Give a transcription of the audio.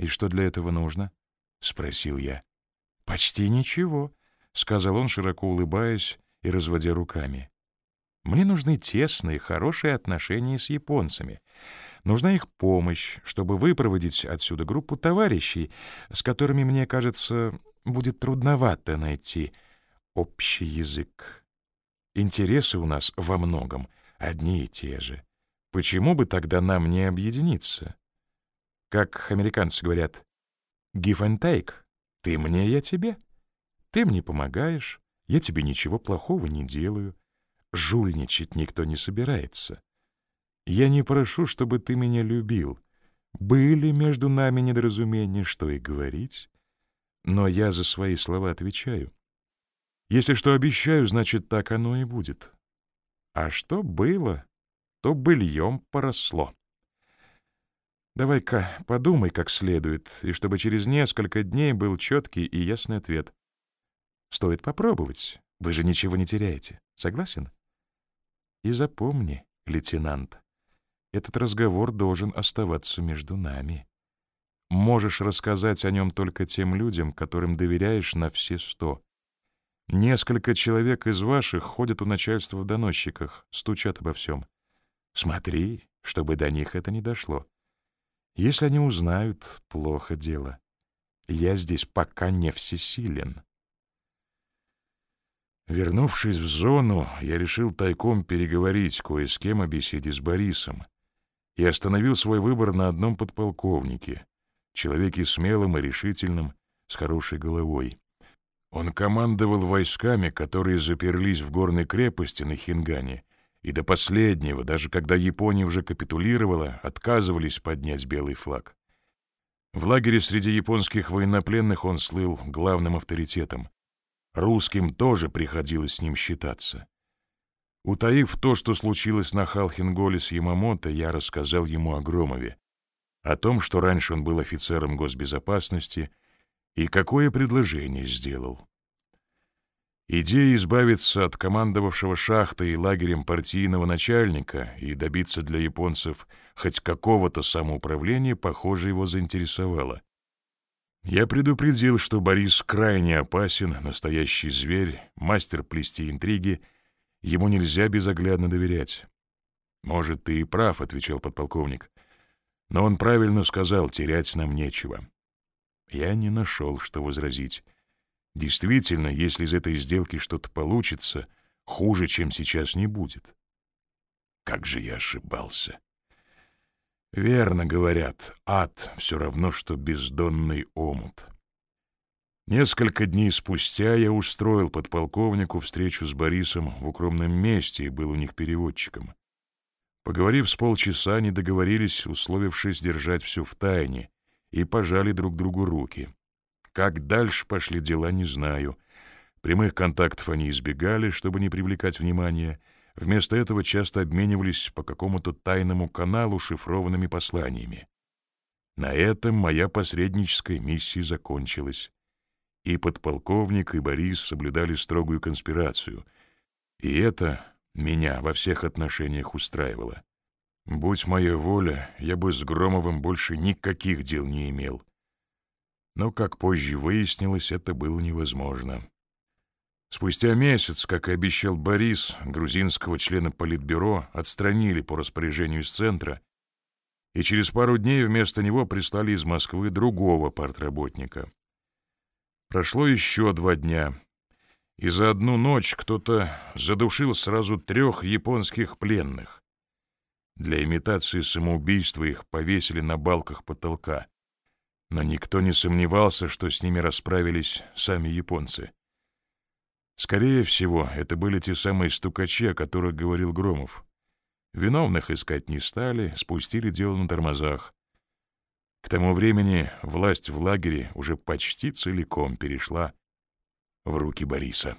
«И что для этого нужно?» — спросил я. «Почти ничего», — сказал он, широко улыбаясь и разводя руками. «Мне нужны тесные, хорошие отношения с японцами. Нужна их помощь, чтобы выпроводить отсюда группу товарищей, с которыми, мне кажется, будет трудновато найти общий язык. Интересы у нас во многом одни и те же. Почему бы тогда нам не объединиться? Как американцы говорят, «give and take» — ты мне, я тебе. Ты мне помогаешь, я тебе ничего плохого не делаю. Жульничать никто не собирается. Я не прошу, чтобы ты меня любил. Были между нами недоразумения, что и говорить. Но я за свои слова отвечаю. Если что обещаю, значит, так оно и будет. А что было, то быльем поросло. Давай-ка подумай как следует, и чтобы через несколько дней был четкий и ясный ответ. Стоит попробовать, вы же ничего не теряете. Согласен? И запомни, лейтенант, этот разговор должен оставаться между нами. Можешь рассказать о нем только тем людям, которым доверяешь на все сто. Несколько человек из ваших ходят у начальства в доносчиках, стучат обо всем. Смотри, чтобы до них это не дошло. Если они узнают, плохо дело. Я здесь пока не всесилен. Вернувшись в зону, я решил тайком переговорить кое с кем о беседе с Борисом и остановил свой выбор на одном подполковнике, человеке смелым и решительным, с хорошей головой. Он командовал войсками, которые заперлись в горной крепости на Хингане и до последнего, даже когда Япония уже капитулировала, отказывались поднять белый флаг. В лагере среди японских военнопленных он слыл главным авторитетом. Русским тоже приходилось с ним считаться. Утаив то, что случилось на Халхинголе с Ямамото, я рассказал ему о Громове, о том, что раньше он был офицером госбезопасности, и какое предложение сделал. Идея избавиться от командовавшего шахтой и лагерем партийного начальника и добиться для японцев хоть какого-то самоуправления, похоже, его заинтересовала. Я предупредил, что Борис крайне опасен, настоящий зверь, мастер плести интриги, ему нельзя безоглядно доверять. «Может, ты и прав», — отвечал подполковник. «Но он правильно сказал, терять нам нечего». Я не нашел, что возразить. Действительно, если из этой сделки что-то получится, хуже, чем сейчас, не будет. Как же я ошибался. Верно говорят, ад все равно, что бездонный омут. Несколько дней спустя я устроил подполковнику встречу с Борисом в укромном месте и был у них переводчиком. Поговорив с полчаса, они договорились, условившись держать все в тайне, и пожали друг другу руки. Как дальше пошли дела, не знаю. Прямых контактов они избегали, чтобы не привлекать внимания. Вместо этого часто обменивались по какому-то тайному каналу шифрованными посланиями. На этом моя посредническая миссия закончилась. И подполковник, и Борис соблюдали строгую конспирацию. И это меня во всех отношениях устраивало. Будь моя воля, я бы с Громовым больше никаких дел не имел. Но, как позже выяснилось, это было невозможно. Спустя месяц, как и обещал Борис, грузинского члена Политбюро отстранили по распоряжению из центра, и через пару дней вместо него прислали из Москвы другого партработника. Прошло еще два дня, и за одну ночь кто-то задушил сразу трех японских пленных. Для имитации самоубийства их повесили на балках потолка но никто не сомневался, что с ними расправились сами японцы. Скорее всего, это были те самые стукачи, о которых говорил Громов. Виновных искать не стали, спустили дело на тормозах. К тому времени власть в лагере уже почти целиком перешла в руки Бориса.